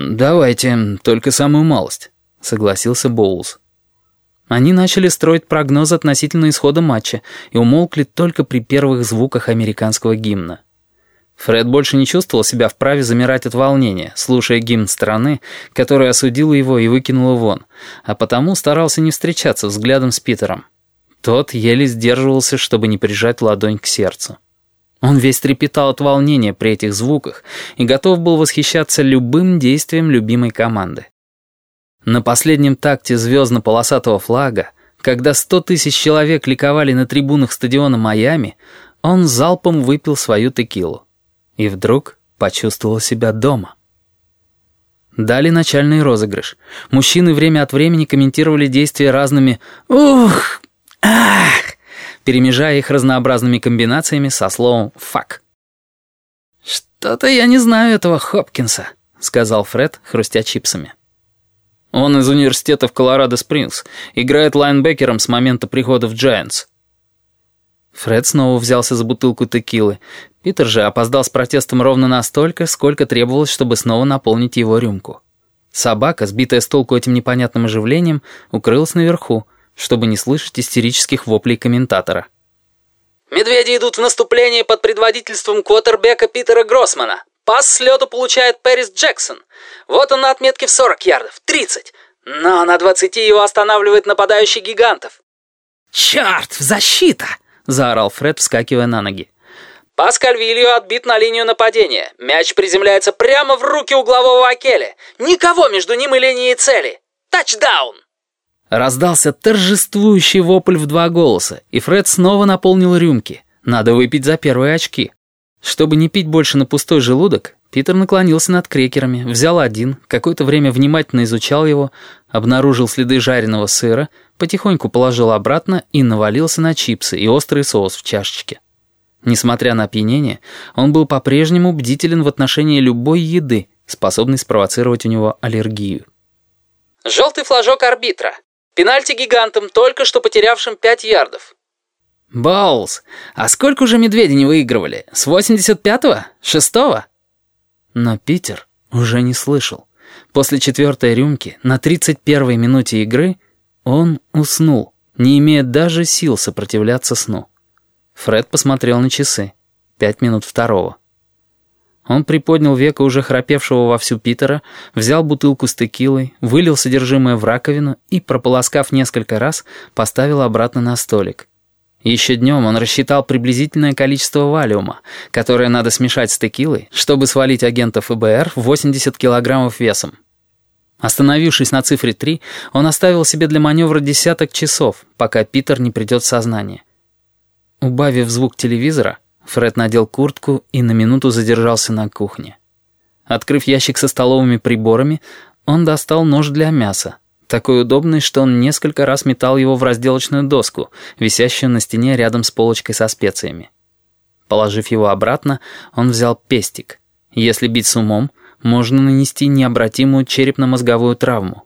«Давайте, только самую малость», — согласился Боулс. Они начали строить прогноз относительно исхода матча и умолкли только при первых звуках американского гимна. Фред больше не чувствовал себя вправе замирать от волнения, слушая гимн страны, которая осудила его и выкинула вон, а потому старался не встречаться взглядом с Питером. Тот еле сдерживался, чтобы не прижать ладонь к сердцу. Он весь трепетал от волнения при этих звуках и готов был восхищаться любым действием любимой команды. На последнем такте звездно-полосатого флага, когда сто тысяч человек ликовали на трибунах стадиона Майами, он залпом выпил свою текилу. И вдруг почувствовал себя дома. Дали начальный розыгрыш. Мужчины время от времени комментировали действия разными «Ух! Ах!», перемежая их разнообразными комбинациями со словом «фак». «Что-то я не знаю этого Хопкинса», — сказал Фред, хрустя чипсами. Он из университета в Колорадо-Спрингс. Играет лайнбекером с момента прихода в Giants. Фред снова взялся за бутылку текилы. Питер же опоздал с протестом ровно настолько, сколько требовалось, чтобы снова наполнить его рюмку. Собака, сбитая с толку этим непонятным оживлением, укрылась наверху, чтобы не слышать истерических воплей комментатора. «Медведи идут в наступление под предводительством квотербека Питера Гроссмана. Пас с лету получает Пэрис Джексон. Вот он на отметке в 40 ярдов, 30. Но на 20 его останавливает нападающий гигантов. «Черт, защита!» — заорал Фред, вскакивая на ноги. Пас Кальвилью отбит на линию нападения. Мяч приземляется прямо в руки углового Акеля. Никого между ним и линией цели. Тачдаун! Раздался торжествующий вопль в два голоса, и Фред снова наполнил рюмки. Надо выпить за первые очки. Чтобы не пить больше на пустой желудок, Питер наклонился над крекерами, взял один, какое-то время внимательно изучал его, обнаружил следы жареного сыра, потихоньку положил обратно и навалился на чипсы и острый соус в чашечке. Несмотря на опьянение, он был по-прежнему бдителен в отношении любой еды, способной спровоцировать у него аллергию. «Желтый флажок арбитра. Пенальти гигантам, только что потерявшим 5 ярдов. «Боулс, а сколько уже медведи не выигрывали? С 85-го? Шестого?» Но Питер уже не слышал. После четвертой рюмки на 31-й минуте игры он уснул, не имея даже сил сопротивляться сну. Фред посмотрел на часы. Пять минут второго. Он приподнял веко уже храпевшего вовсю Питера, взял бутылку с текилой, вылил содержимое в раковину и, прополоскав несколько раз, поставил обратно на столик. Еще днем он рассчитал приблизительное количество валиума, которое надо смешать с текилой, чтобы свалить агента ФБР 80 килограммов весом. Остановившись на цифре 3, он оставил себе для маневра десяток часов, пока Питер не придет в сознание. Убавив звук телевизора, Фред надел куртку и на минуту задержался на кухне. Открыв ящик со столовыми приборами, он достал нож для мяса, такой удобный, что он несколько раз метал его в разделочную доску, висящую на стене рядом с полочкой со специями. Положив его обратно, он взял пестик. Если бить с умом, можно нанести необратимую черепно-мозговую травму.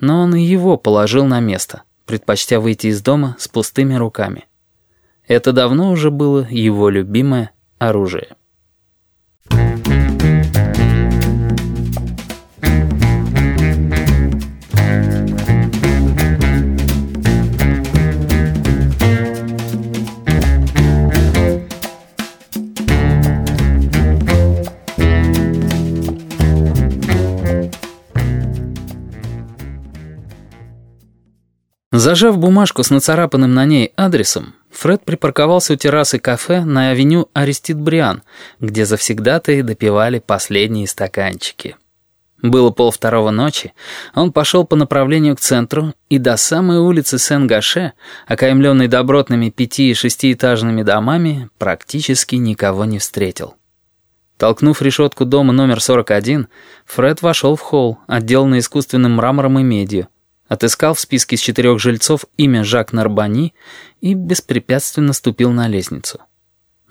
Но он и его положил на место, предпочтя выйти из дома с пустыми руками. Это давно уже было его любимое оружие. Зажав бумажку с нацарапанным на ней адресом, Фред припарковался у террасы кафе на авеню Арестит Бриан, где завсегдатые допивали последние стаканчики. Было полвторого ночи, он пошел по направлению к центру и до самой улицы Сен-Гаше, окаймленной добротными пяти- и шестиэтажными домами, практически никого не встретил. Толкнув решетку дома номер 41, Фред вошел в холл, отделанный искусственным мрамором и медью, Отыскал в списке из четырех жильцов имя Жак Нарбани и беспрепятственно ступил на лестницу.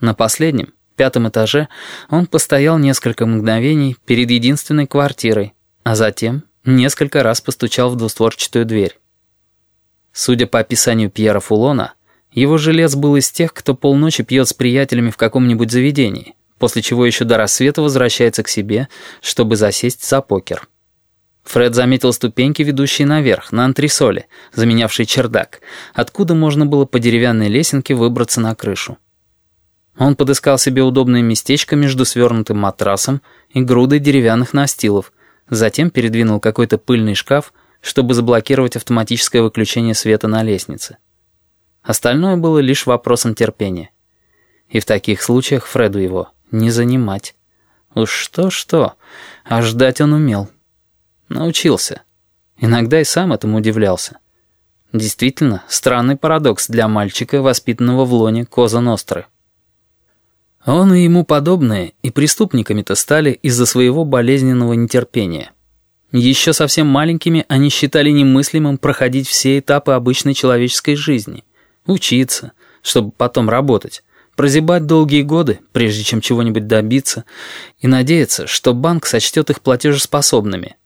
На последнем, пятом этаже, он постоял несколько мгновений перед единственной квартирой, а затем несколько раз постучал в двустворчатую дверь. Судя по описанию Пьера Фулона, его жилец был из тех, кто полночи пьет с приятелями в каком-нибудь заведении, после чего еще до рассвета возвращается к себе, чтобы засесть за покер. Фред заметил ступеньки, ведущие наверх, на антресоле, заменявшие чердак, откуда можно было по деревянной лесенке выбраться на крышу. Он подыскал себе удобное местечко между свернутым матрасом и грудой деревянных настилов, затем передвинул какой-то пыльный шкаф, чтобы заблокировать автоматическое выключение света на лестнице. Остальное было лишь вопросом терпения. И в таких случаях Фреду его не занимать. Уж что-что, а ждать он умел. Научился. Иногда и сам этому удивлялся. Действительно, странный парадокс для мальчика, воспитанного в лоне Коза Ностры. Он и ему подобные и преступниками-то стали из-за своего болезненного нетерпения. Еще совсем маленькими они считали немыслимым проходить все этапы обычной человеческой жизни. Учиться, чтобы потом работать, прозябать долгие годы, прежде чем чего-нибудь добиться, и надеяться, что банк сочтет их платежеспособными –